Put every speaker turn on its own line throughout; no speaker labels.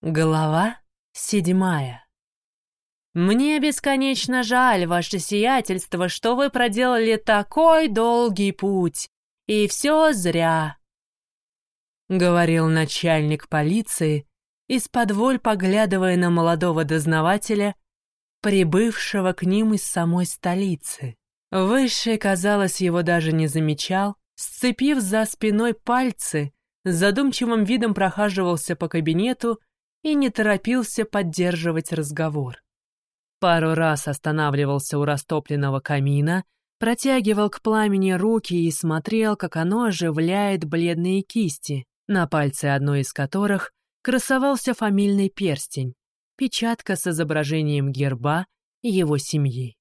Глава седьмая. «Мне бесконечно жаль, ваше сиятельство, что вы проделали такой долгий путь, и все зря», — говорил начальник полиции, из-под воль поглядывая на молодого дознавателя, прибывшего к ним из самой столицы. Высший, казалось, его даже не замечал, сцепив за спиной пальцы, задумчивым видом прохаживался по кабинету и не торопился поддерживать разговор. Пару раз останавливался у растопленного камина, протягивал к пламени руки и смотрел, как оно оживляет бледные кисти, на пальце одной из которых красовался фамильный перстень, печатка с изображением герба его семьи.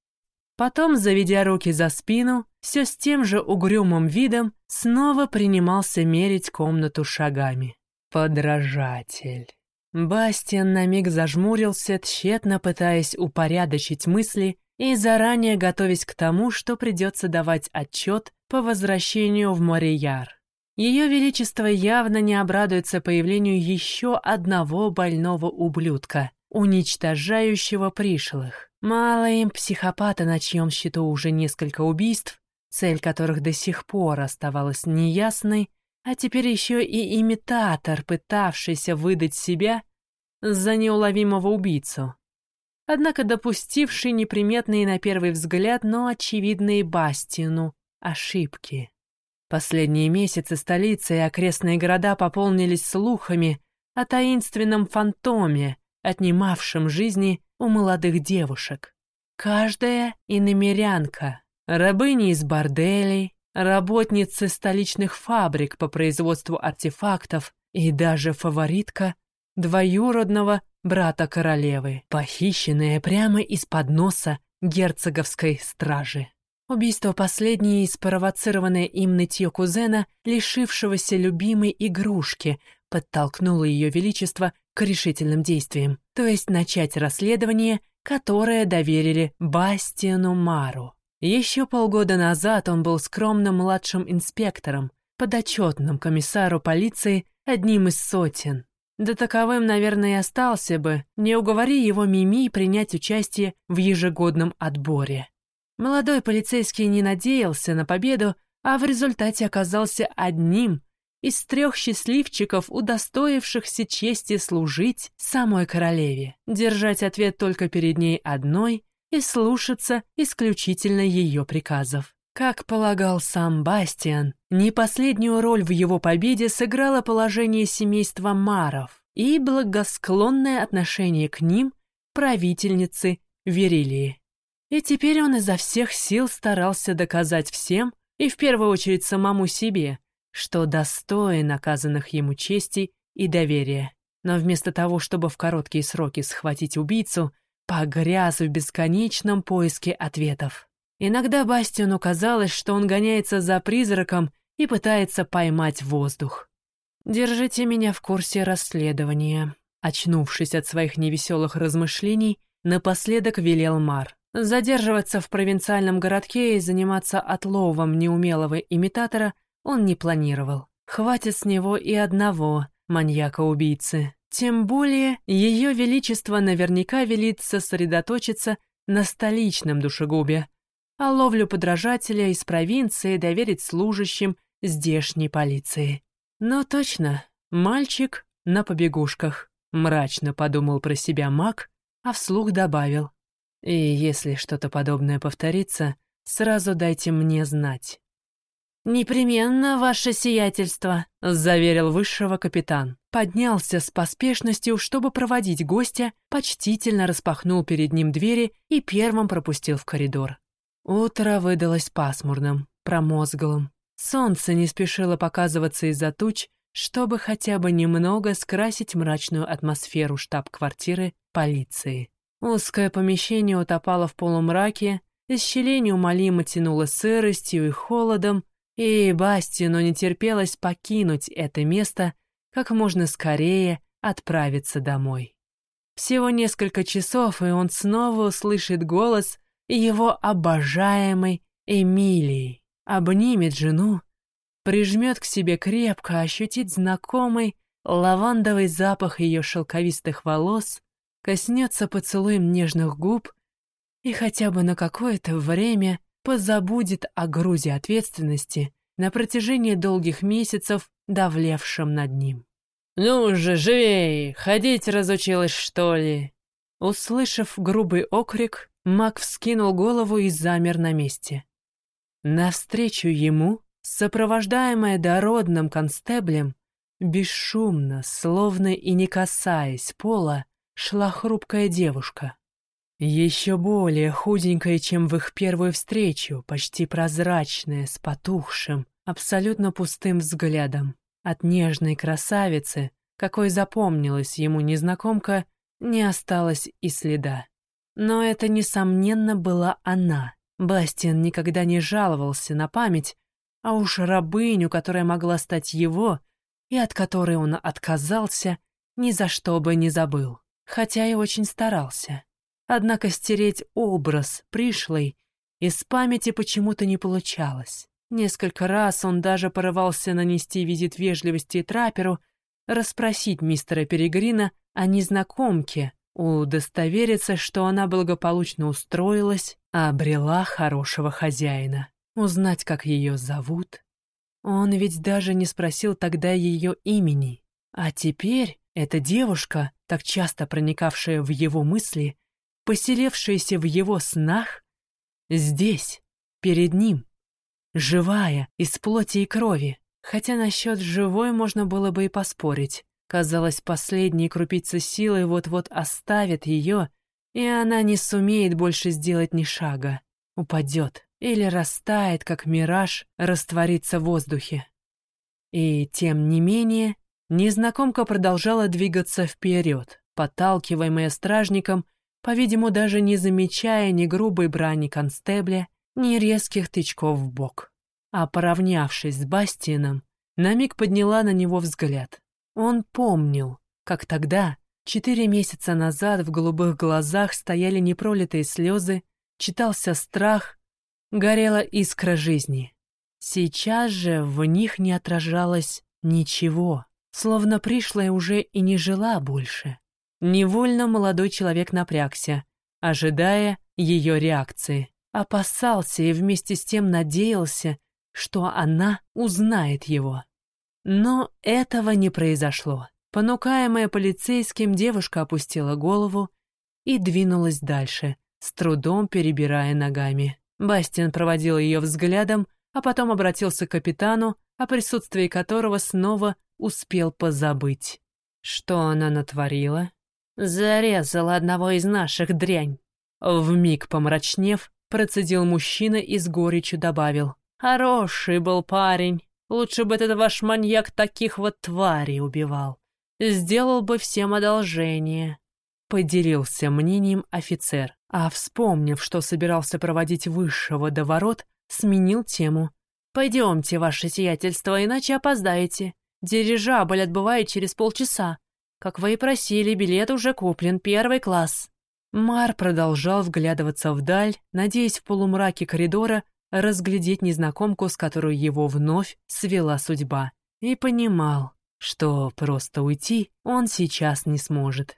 Потом, заведя руки за спину, все с тем же угрюмым видом снова принимался мерить комнату шагами. Подражатель. Бастиан на миг зажмурился, тщетно пытаясь упорядочить мысли и заранее готовясь к тому, что придется давать отчет по возвращению в Морияр. Ее Величество явно не обрадуется появлению еще одного больного ублюдка, уничтожающего пришлых. Мало им психопата, на чьем счету уже несколько убийств, цель которых до сих пор оставалась неясной, а теперь еще и имитатор, пытавшийся выдать себя за неуловимого убийцу. Однако допустивший неприметные на первый взгляд, но очевидные Бастину ошибки. Последние месяцы столица и окрестные города пополнились слухами о таинственном фантоме, отнимавшем жизни у молодых девушек. Каждая иномерянка, рабыни из борделей, работницы столичных фабрик по производству артефактов и даже фаворитка двоюродного брата королевы, похищенная прямо из-под носа герцоговской стражи. Убийство последней и спровоцированное им нытье кузена, лишившегося любимой игрушки, подтолкнуло ее величество к решительным действиям, то есть начать расследование, которое доверили Бастиану Мару. Еще полгода назад он был скромным младшим инспектором, подотчетным комиссару полиции, одним из сотен. Да таковым, наверное, и остался бы, не уговори его Мими принять участие в ежегодном отборе. Молодой полицейский не надеялся на победу, а в результате оказался одним из трех счастливчиков, удостоившихся чести служить самой королеве, держать ответ только перед ней одной и слушаться исключительно ее приказов. Как полагал сам Бастиан, не последнюю роль в его победе сыграло положение семейства Маров и благосклонное отношение к ним правительницы Верилии. И теперь он изо всех сил старался доказать всем, и в первую очередь самому себе, что достоин оказанных ему чести и доверия. Но вместо того, чтобы в короткие сроки схватить убийцу, погряз в бесконечном поиске ответов. Иногда Бастиону казалось, что он гоняется за призраком и пытается поймать воздух. «Держите меня в курсе расследования», — очнувшись от своих невеселых размышлений, напоследок велел Мар. Задерживаться в провинциальном городке и заниматься отловом неумелого имитатора он не планировал. Хватит с него и одного маньяка-убийцы. Тем более, ее величество наверняка велит сосредоточиться на столичном душегубе, а ловлю подражателя из провинции доверить служащим здешней полиции. Но точно, мальчик на побегушках, мрачно подумал про себя маг, а вслух добавил. И если что-то подобное повторится, сразу дайте мне знать. «Непременно, ваше сиятельство», — заверил высшего капитан. Поднялся с поспешностью, чтобы проводить гостя, почтительно распахнул перед ним двери и первым пропустил в коридор. Утро выдалось пасмурным, промозглым. Солнце не спешило показываться из-за туч, чтобы хотя бы немного скрасить мрачную атмосферу штаб-квартиры полиции. Узкое помещение утопало в полумраке, из щелей неумолимо тянуло сыростью и холодом, и Бастину не терпелось покинуть это место, как можно скорее отправиться домой. Всего несколько часов, и он снова услышит голос его обожаемой Эмилии, обнимет жену, прижмет к себе крепко, ощутит знакомый, лавандовый запах ее шелковистых волос коснется поцелуем нежных губ и хотя бы на какое-то время позабудет о грузе ответственности на протяжении долгих месяцев, давлевшем над ним. «Ну же, живей! Ходить разучилась, что ли?» Услышав грубый окрик, Мак вскинул голову и замер на месте. Навстречу ему, сопровождаемая дородным констеблем, бесшумно, словно и не касаясь пола, шла хрупкая девушка. Еще более худенькая, чем в их первую встречу, почти прозрачная, с потухшим, абсолютно пустым взглядом. От нежной красавицы, какой запомнилась ему незнакомка, не осталось и следа. Но это, несомненно, была она. Бастиан никогда не жаловался на память, а уж рабыню, которая могла стать его, и от которой он отказался, ни за что бы не забыл, хотя и очень старался. Однако стереть образ пришлый из памяти почему-то не получалось. Несколько раз он даже порывался нанести визит вежливости трапперу, расспросить мистера Перегрина о незнакомке, удостовериться, что она благополучно устроилась, а обрела хорошего хозяина, узнать, как ее зовут. Он ведь даже не спросил тогда ее имени. А теперь эта девушка, так часто проникавшая в его мысли, поселившаяся в его снах, здесь, перед ним, живая, из плоти и крови. Хотя насчет живой можно было бы и поспорить. Казалось, последние крупицы силы вот-вот оставят ее, и она не сумеет больше сделать ни шага. Упадет или растает, как мираж, растворится в воздухе. И, тем не менее, незнакомка продолжала двигаться вперед, подталкиваемая стражником по-видимому, даже не замечая ни грубой брани констебля, ни резких тычков в бок. А поравнявшись с Бастианом, на миг подняла на него взгляд. Он помнил, как тогда, четыре месяца назад, в голубых глазах стояли непролитые слезы, читался страх, горела искра жизни. Сейчас же в них не отражалось ничего, словно пришлое уже и не жила больше. Невольно молодой человек напрягся, ожидая ее реакции. Опасался и вместе с тем надеялся, что она узнает его. Но этого не произошло. Понукаемая полицейским, девушка опустила голову и двинулась дальше, с трудом перебирая ногами. Бастин проводил ее взглядом, а потом обратился к капитану, о присутствии которого снова успел позабыть. Что она натворила? Зарезал одного из наших дрянь. Вмиг помрачнев, процедил мужчина и с горечью добавил. Хороший был парень. Лучше бы этот ваш маньяк таких вот тварей убивал. Сделал бы всем одолжение. Поделился мнением офицер, а вспомнив, что собирался проводить высшего до ворот, сменил тему. «Пойдемте, ваше сиятельство, иначе опоздаете. Дирижабль отбывает через полчаса. Как вы и просили, билет уже куплен, первый класс». Мар продолжал вглядываться вдаль, надеясь в полумраке коридора разглядеть незнакомку, с которой его вновь свела судьба, и понимал, что просто уйти он сейчас не сможет.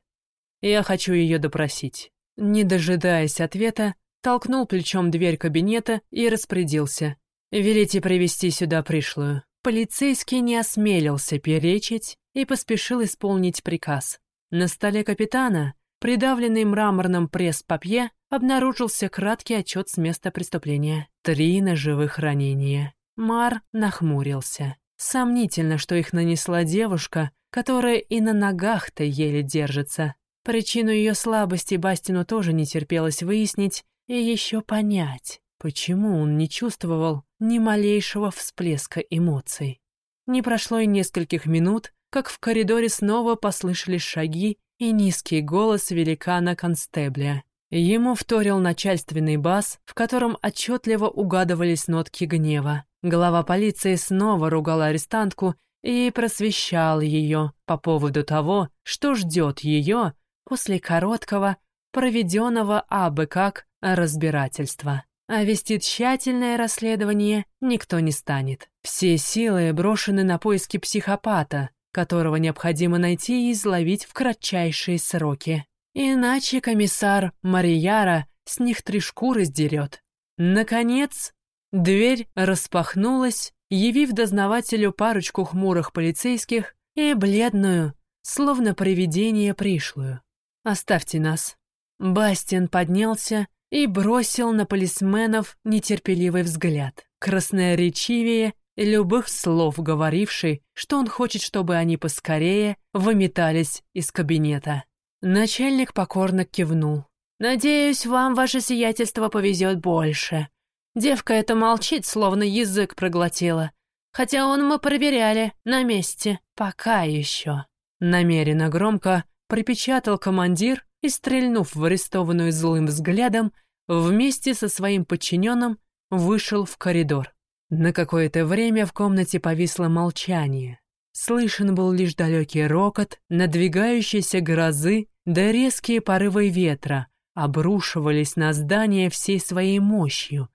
«Я хочу ее допросить». Не дожидаясь ответа, толкнул плечом дверь кабинета и распорядился. «Велите привести сюда пришлую». Полицейский не осмелился перечить и поспешил исполнить приказ. На столе капитана, придавленный мраморным пресс-папье, обнаружился краткий отчет с места преступления. Три ножевых ранения. Мар нахмурился. Сомнительно, что их нанесла девушка, которая и на ногах-то еле держится. Причину ее слабости Бастину тоже не терпелось выяснить и еще понять, почему он не чувствовал ни малейшего всплеска эмоций. Не прошло и нескольких минут, как в коридоре снова послышались шаги и низкий голос великана-констебля. Ему вторил начальственный бас, в котором отчетливо угадывались нотки гнева. Глава полиции снова ругал арестантку и просвещал ее по поводу того, что ждет ее после короткого, проведенного абы как разбирательства. А вести тщательное расследование никто не станет. Все силы брошены на поиски психопата, которого необходимо найти и изловить в кратчайшие сроки. Иначе комиссар Марияра с них три шкуры сдерет. Наконец, дверь распахнулась, явив дознавателю парочку хмурых полицейских и бледную, словно привидение пришлую. «Оставьте нас». Бастин поднялся и бросил на полисменов нетерпеливый взгляд, красноречивее любых слов, говоривший, что он хочет, чтобы они поскорее выметались из кабинета. Начальник покорно кивнул. «Надеюсь, вам, ваше сиятельство, повезет больше. Девка эта молчит, словно язык проглотила. Хотя он мы проверяли, на месте, пока еще». Намеренно громко припечатал командир и, стрельнув в арестованную злым взглядом, вместе со своим подчиненным вышел в коридор. На какое-то время в комнате повисло молчание. Слышен был лишь далекий рокот, надвигающейся грозы, да резкие порывы ветра обрушивались на здание всей своей мощью,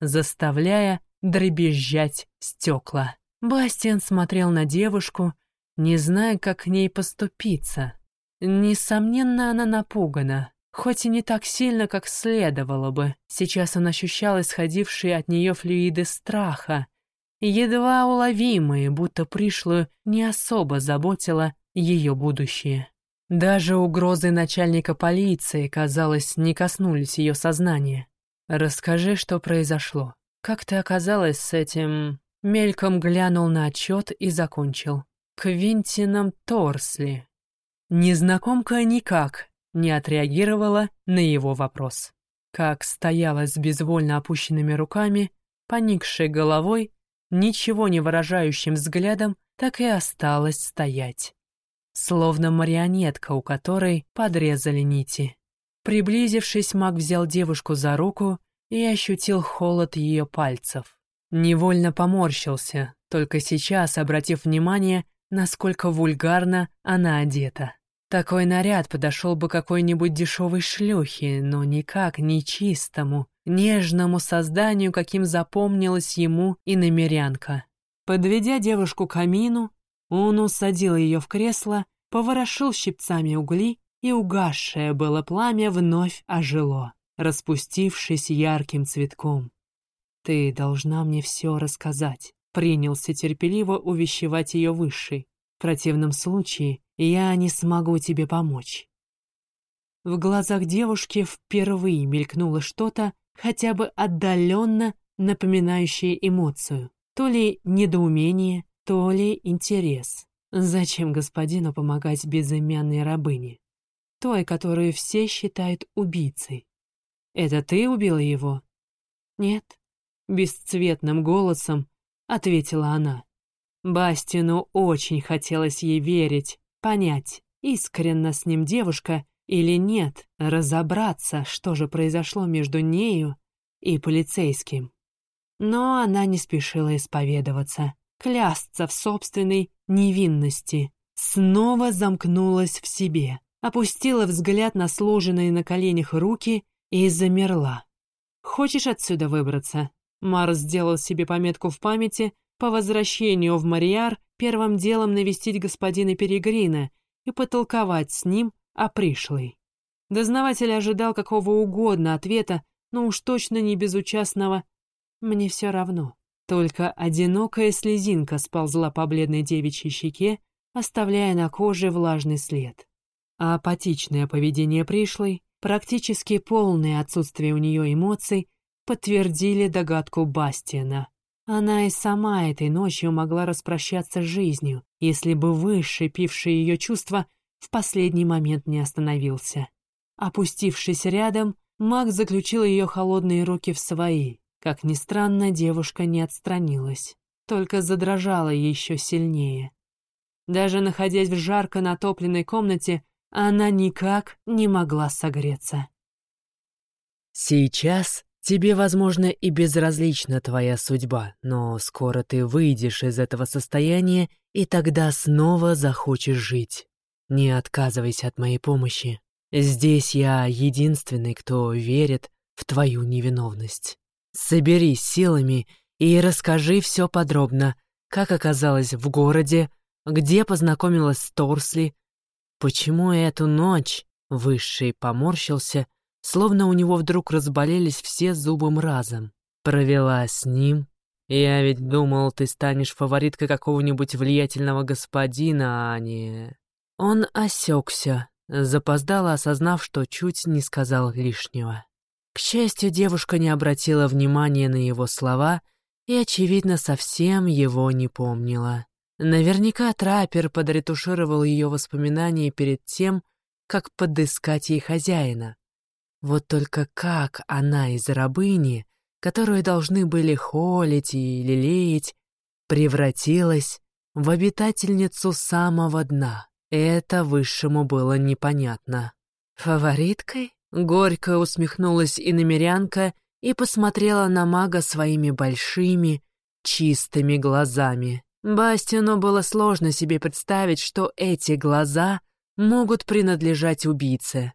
заставляя дребезжать стекла. Бастиан смотрел на девушку, не зная, как к ней поступиться. Несомненно, она напугана, хоть и не так сильно, как следовало бы. Сейчас он ощущал исходившие от нее флюиды страха, едва уловимые, будто пришлую не особо заботило ее будущее. Даже угрозы начальника полиции, казалось, не коснулись ее сознания. «Расскажи, что произошло. Как ты оказалась с этим...» Мельком глянул на отчет и закончил. «Квинтином Торсли». Незнакомка никак не отреагировала на его вопрос. Как стояла с безвольно опущенными руками, поникшей головой, ничего не выражающим взглядом, так и осталась стоять. Словно марионетка, у которой подрезали нити. Приблизившись, маг взял девушку за руку и ощутил холод ее пальцев. Невольно поморщился, только сейчас обратив внимание, насколько вульгарно она одета. Такой наряд подошел бы какой-нибудь дешевой шлюхе, но никак не чистому, нежному созданию, каким запомнилась ему и намерянка. Подведя девушку к камину, он усадил ее в кресло, поворошил щипцами угли, и угасшее было пламя вновь ожило, распустившись ярким цветком. «Ты должна мне все рассказать», — принялся терпеливо увещевать ее высший. «В противном случае я не смогу тебе помочь». В глазах девушки впервые мелькнуло что-то, хотя бы отдаленно напоминающее эмоцию. То ли недоумение, то ли интерес. Зачем господину помогать безымянной рабыне? Той, которую все считают убийцей. Это ты убила его? Нет. Бесцветным голосом ответила она. Бастину очень хотелось ей верить, понять, искренна с ним девушка или нет, разобраться, что же произошло между нею и полицейским. Но она не спешила исповедоваться, клясться в собственной невинности. Снова замкнулась в себе, опустила взгляд на сложенные на коленях руки и замерла. «Хочешь отсюда выбраться?» Марс сделал себе пометку в памяти по возвращению в Мариар первым делом навестить господина Перегрина и потолковать с ним о пришлой. Дознаватель ожидал какого угодно ответа, но уж точно не безучастного «мне все равно». Только одинокая слезинка сползла по бледной девичьей щеке, оставляя на коже влажный след. А апатичное поведение пришлой, практически полное отсутствие у нее эмоций, подтвердили догадку Бастиана. Она и сама этой ночью могла распрощаться с жизнью, если бы высший, пивший ее чувства, в последний момент не остановился. Опустившись рядом, маг заключил ее холодные руки в свои. Как ни странно, девушка не отстранилась, только задрожала еще сильнее. Даже находясь в жарко натопленной комнате, она никак не могла согреться.
Сейчас Тебе, возможно, и безразлична твоя судьба, но скоро ты выйдешь из этого состояния и тогда снова захочешь жить. Не отказывайся от моей помощи. Здесь я единственный, кто верит в твою невиновность. Соберись силами и расскажи все подробно, как оказалось в городе, Где познакомилась с Торсли? Почему эту ночь Высший поморщился, словно у него вдруг разболелись все зубы разом. Провела с ним. Я ведь думал, ты станешь фавориткой какого-нибудь влиятельного господина, а не... Он осекся, запоздало осознав, что чуть не сказал лишнего. К счастью, девушка не обратила внимания на его слова и, очевидно, совсем его не помнила. Наверняка траппер подретушировал ее воспоминания перед тем, как подыскать ей хозяина. Вот только как она из рабыни, которую должны были холить и лелеять, превратилась в обитательницу самого дна. Это высшему было непонятно. «Фавориткой?» — горько усмехнулась иномерянка и посмотрела на мага своими большими, чистыми глазами. Бастину было сложно себе представить, что эти глаза — могут принадлежать убийце.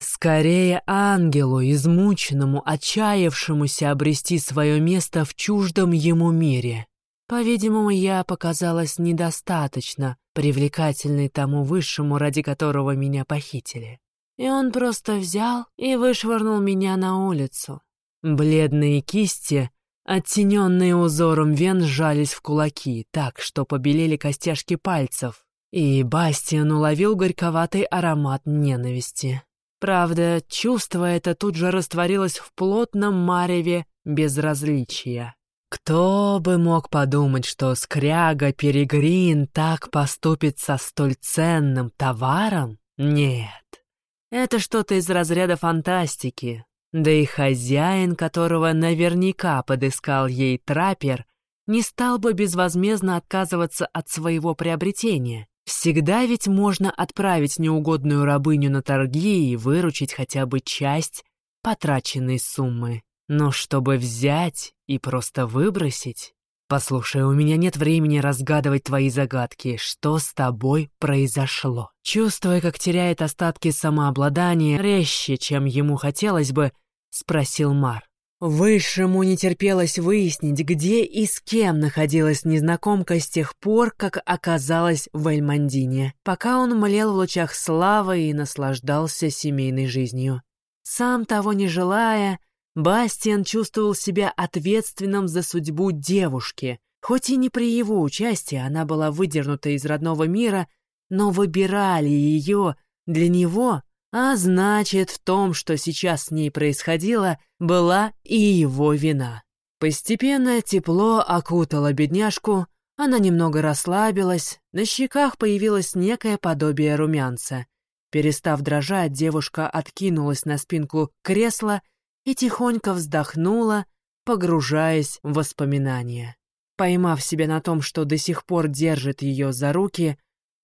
Скорее ангелу, измученному, отчаявшемуся обрести свое место в чуждом ему мире. По-видимому, я показалась недостаточно привлекательной тому высшему, ради которого меня похитили. И он просто взял и вышвырнул меня на улицу. Бледные кисти, оттененные узором вен, сжались в кулаки, так что побелели костяшки пальцев. И Бастиан уловил горьковатый аромат ненависти. Правда, чувство это тут же растворилось в плотном мареве безразличия. Кто бы мог подумать, что скряга Перегрин так поступит со столь ценным товаром? Нет. Это что-то из разряда фантастики. Да и хозяин, которого наверняка подыскал ей траппер, не стал бы безвозмездно отказываться от своего приобретения. Всегда ведь можно отправить неугодную рабыню на торги и выручить хотя бы часть потраченной суммы. Но чтобы взять и просто выбросить... Послушай, у меня нет времени разгадывать твои загадки. Что с тобой произошло? Чувствуя, как теряет остатки самообладания, резче, чем ему хотелось бы, спросил Мар. Высшему не терпелось выяснить, где и с кем находилась незнакомка с тех пор, как оказалась в Эльмандине, пока он млел в лучах славы и наслаждался семейной жизнью. Сам того не желая, Бастиан чувствовал себя ответственным за судьбу девушки. Хоть и не при его участии она была выдернута из родного мира, но выбирали ее для него а значит, в том, что сейчас с ней происходило, была и его вина. Постепенно тепло окутало бедняжку, она немного расслабилась, на щеках появилось некое подобие румянца. Перестав дрожать, девушка откинулась на спинку кресла и тихонько вздохнула, погружаясь в воспоминания. Поймав себя на том, что до сих пор держит ее за руки,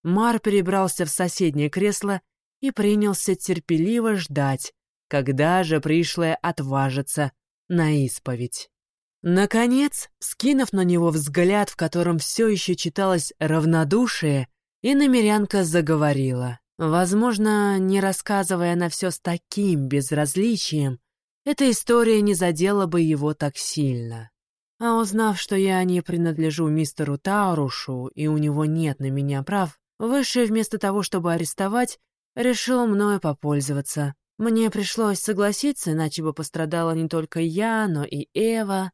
Мар перебрался в соседнее кресло и принялся терпеливо ждать, когда же пришлая отважится на исповедь. Наконец, скинув на него взгляд, в котором все еще читалось равнодушие, и заговорила. Возможно, не рассказывая на все с таким безразличием, эта история не задела бы его так сильно. А узнав, что я не принадлежу мистеру Таурушу и у него нет на меня прав, Высший вместо того, чтобы арестовать, решил мною попользоваться. Мне пришлось согласиться, иначе бы пострадала не только я, но и Эва,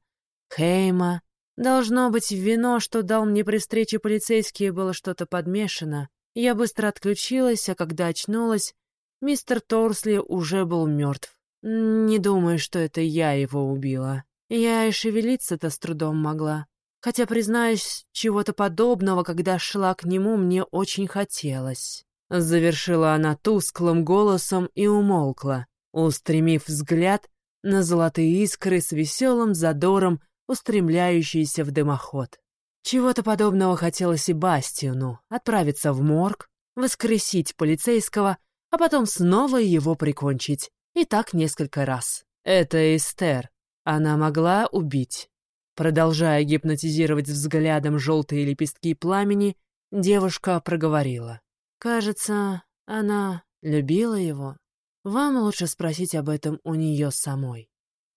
Хейма. Должно быть, вино, что дал мне при встрече полицейские, было что-то подмешано. Я быстро отключилась, а когда очнулась, мистер Торсли уже был мертв. Не думаю, что это я его убила. Я и шевелиться-то с трудом могла. Хотя, признаюсь, чего-то подобного, когда шла к нему, мне очень хотелось. Завершила она тусклым голосом и умолкла, устремив взгляд на золотые искры с веселым задором, устремляющиеся в дымоход. Чего-то подобного хотелось и Бастиону — отправиться в морг, воскресить полицейского, а потом снова его прикончить. И так несколько раз. Это Эстер. Она могла убить. Продолжая гипнотизировать взглядом желтые лепестки пламени, девушка проговорила. Кажется, она любила его. Вам лучше спросить об этом у нее самой.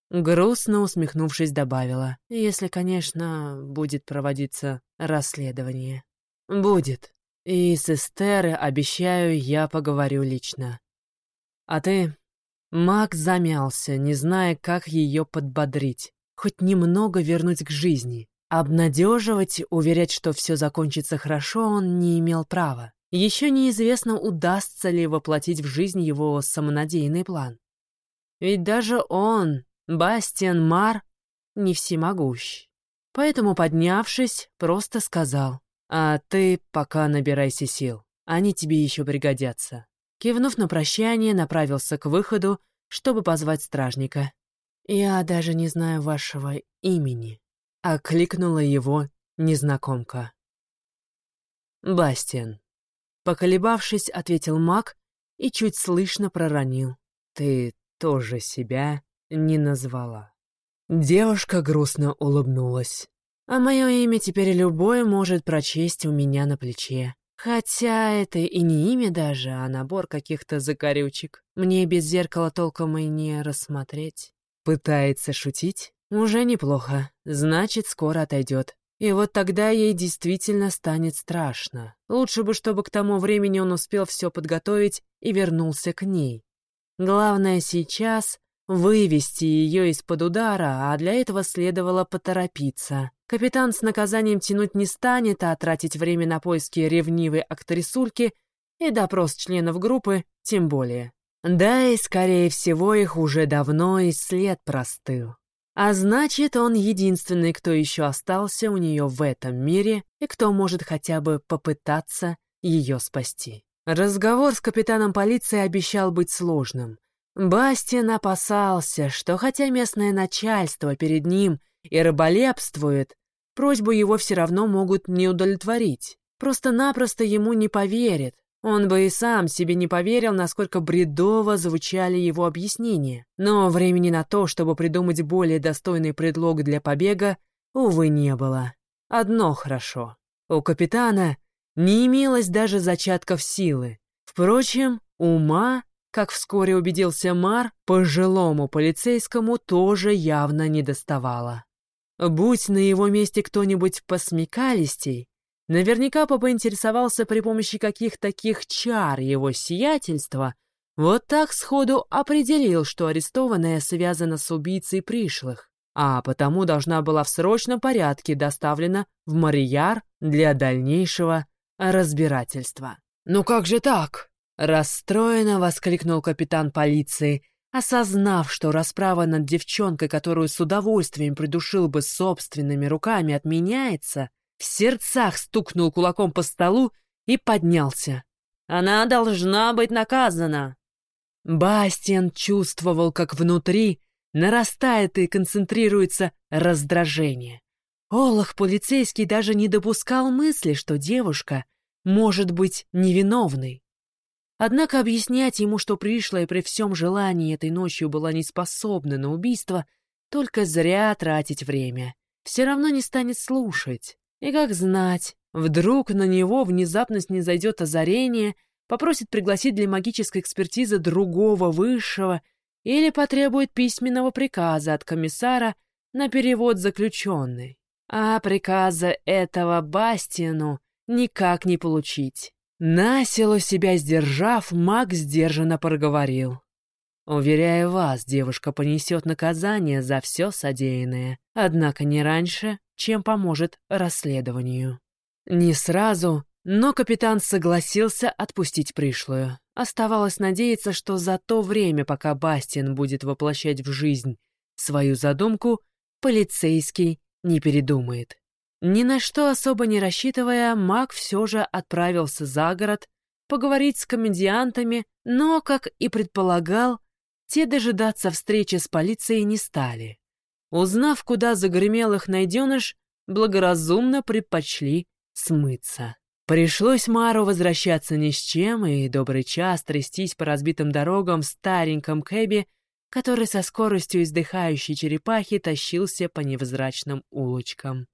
Грустно усмехнувшись, добавила, если, конечно, будет проводиться расследование. Будет. И с Эстеры, обещаю, я поговорю лично. А ты... Мак замялся, не зная, как ее подбодрить, хоть немного вернуть к жизни. Обнадеживать, уверять, что все закончится хорошо, он не имел права. Еще неизвестно, удастся ли воплотить в жизнь его самонадеянный план. Ведь даже он, Бастиан Мар, не всемогущ. Поэтому, поднявшись, просто сказал, «А ты пока набирайся сил, они тебе еще пригодятся». Кивнув на прощание, направился к выходу, чтобы позвать стражника. «Я даже не знаю вашего имени», — окликнула его незнакомка. «Бастиан». Поколебавшись, ответил маг и чуть слышно проронил. «Ты тоже себя не назвала». Девушка грустно улыбнулась. «А мое имя теперь любой может прочесть у меня на плече. Хотя это и не имя даже, а набор каких-то закорючек. Мне без зеркала толком и не рассмотреть». Пытается шутить? Уже неплохо. Значит, скоро отойдет. И вот тогда ей действительно станет страшно. Лучше бы, чтобы к тому времени он успел все подготовить и вернулся к ней. Главное сейчас вывести ее из-под удара, а для этого следовало поторопиться. Капитан с наказанием тянуть не станет, а тратить время на поиски ревнивой актрисульки и допрос членов группы тем более. Да и, скорее всего, их уже давно и след простыл. А значит, он единственный, кто еще остался у нее в этом мире и кто может хотя бы попытаться ее спасти. Разговор с капитаном полиции обещал быть сложным. Бастин опасался, что хотя местное начальство перед ним и рыболепствует, просьбу его все равно могут не удовлетворить. Просто-напросто ему не поверят. Он бы и сам себе не поверил, насколько бредово звучали его объяснения. Но времени на то, чтобы придумать более достойный предлог для побега, увы, не было. Одно хорошо. У капитана не имелось даже зачатков силы. Впрочем, ума как вскоре убедился Мар, пожилому полицейскому тоже явно не доставало. Будь на его месте кто-нибудь посмекалистей, наверняка бы поинтересовался при помощи каких таких чар его сиятельства, вот так сходу определил, что арестованная связана с убийцей пришлых, а потому должна была в срочном порядке доставлена в Марияр для дальнейшего разбирательства. «Ну как же так?» Расстроенно воскликнул капитан полиции, осознав, что расправа над девчонкой, которую с удовольствием придушил бы собственными руками, отменяется, в сердцах стукнул кулаком по столу и поднялся. «Она должна быть наказана!» Бастиан чувствовал, как внутри нарастает и концентрируется раздражение. Олах полицейский даже не допускал мысли, что девушка может быть невиновной. Однако объяснять ему, что пришлая при всем желании этой ночью была не способна на убийство, только зря тратить время. Все равно не станет слушать. И как знать, вдруг на него внезапно снизойдет озарение, попросит пригласить для магической экспертизы другого высшего или потребует письменного приказа от комиссара на перевод заключенной. А приказа этого Бастину никак не получить. Насилу себя сдержав, маг сдержанно проговорил. «Уверяю вас, девушка понесет наказание за все содеянное, однако не раньше, чем поможет расследованию». Не сразу, но капитан согласился отпустить пришлую. Оставалось надеяться, что за то время, пока Бастин будет воплощать в жизнь свою задумку, полицейский не передумает. Ни на что особо не рассчитывая, маг все же отправился за город поговорить с комедиантами, но, как и предполагал, те дожидаться встречи с полицией не стали. Узнав, куда загремел их найденыш, благоразумно предпочли смыться. Пришлось Мару возвращаться ни с чем и добрый час трястись по разбитым дорогам в стареньком кэбе, который со скоростью издыхающей черепахи тащился по невзрачным улочкам.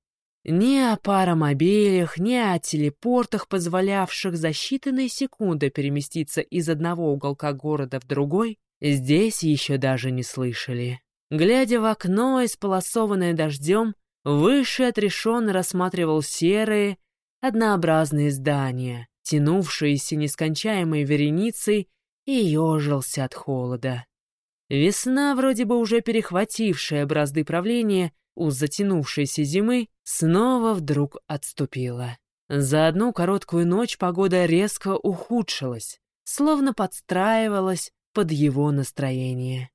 Ни о паромобилях, ни о телепортах, позволявших за считанные секунды переместиться из одного уголка города в другой, здесь еще даже не слышали. Глядя в окно, исполосованное дождем, Выше отрешенно рассматривал серые, однообразные здания, тянувшиеся нескончаемой вереницей, и ежился от холода. Весна, вроде бы уже перехватившая бразды правления, у затянувшейся зимы, снова вдруг отступила. За одну короткую ночь погода резко ухудшилась, словно подстраивалась под его настроение.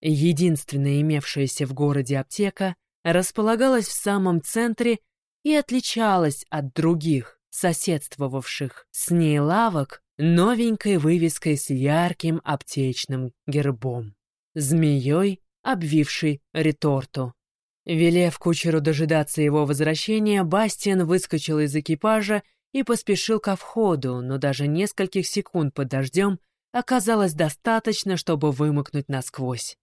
Единственная имевшаяся в городе аптека располагалась в самом центре и отличалась от других, соседствовавших с ней лавок, новенькой вывеской с ярким аптечным гербом, змеей, обвившей реторту. Велев кучеру дожидаться его возвращения, Бастиан выскочил из экипажа и поспешил ко входу, но даже нескольких секунд под дождем оказалось достаточно, чтобы вымокнуть насквозь.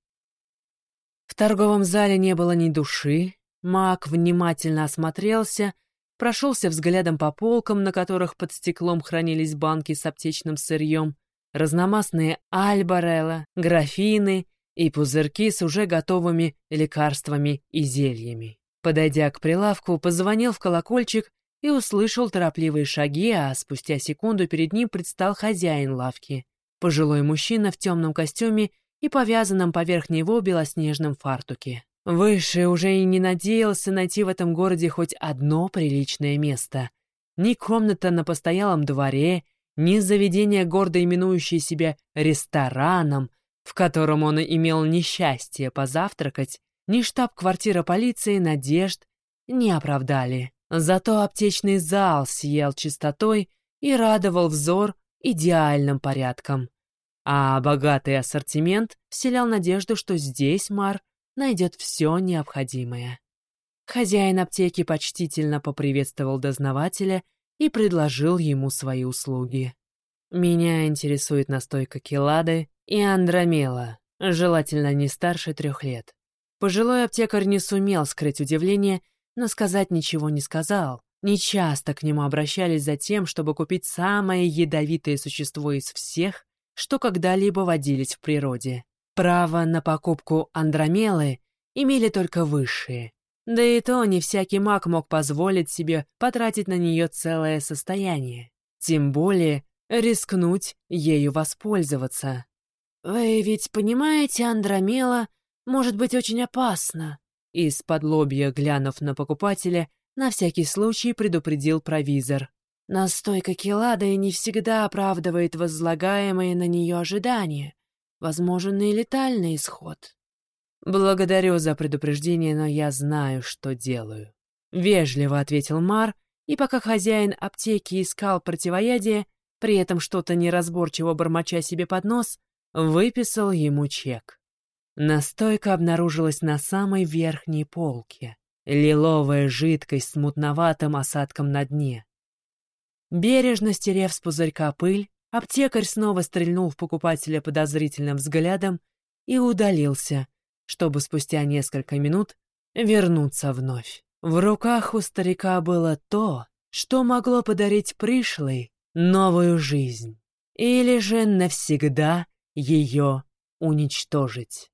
В торговом зале не было ни души, маг внимательно осмотрелся, прошелся взглядом по полкам, на которых под стеклом хранились банки с аптечным сырьем, разномастные альбарелла, графины и пузырьки с уже готовыми лекарствами и зельями. Подойдя к прилавку, позвонил в колокольчик и услышал торопливые шаги, а спустя секунду перед ним предстал хозяин лавки. Пожилой мужчина в темном костюме и повязанном поверх него белоснежном фартуке. Выше уже и не надеялся найти в этом городе хоть одно приличное место. Ни комната на постоялом дворе, ни заведение, гордо именующее себя рестораном, в котором он имел несчастье позавтракать, ни штаб-квартира полиции надежд не оправдали. Зато аптечный зал сиял чистотой и радовал взор идеальным порядком. А богатый ассортимент вселял надежду, что здесь Мар найдет все необходимое. Хозяин аптеки почтительно поприветствовал дознавателя и предложил ему свои услуги. «Меня интересует настойка Келады и Андромела, желательно не старше трех лет». Пожилой аптекарь не сумел скрыть удивление, но сказать ничего не сказал. Нечасто к нему обращались за тем, чтобы купить самое ядовитое существо из всех, что когда-либо водились в природе. Право на покупку Андромелы имели только высшие. Да и то не всякий маг мог позволить себе потратить на нее целое состояние. Тем более рискнуть ею воспользоваться. «Вы ведь понимаете, Андромела может быть очень опасна», из-под лобья, глянув на покупателя, на всякий случай предупредил провизор. Настойка Келады не всегда оправдывает возлагаемые на нее ожидания. Возможен и летальный исход. «Благодарю за предупреждение, но я знаю, что делаю», — вежливо ответил Мар, и пока хозяин аптеки искал противоядие, при этом что-то неразборчиво бормоча себе под нос, выписал ему чек. Настойка обнаружилась на самой верхней полке. Лиловая жидкость с мутноватым осадком на дне. Бережно стерев с пузырька пыль, аптекарь снова стрельнул в покупателя подозрительным взглядом и удалился, чтобы спустя несколько минут вернуться вновь. В руках у старика было то, что могло подарить пришлой новую жизнь, или же навсегда ее уничтожить.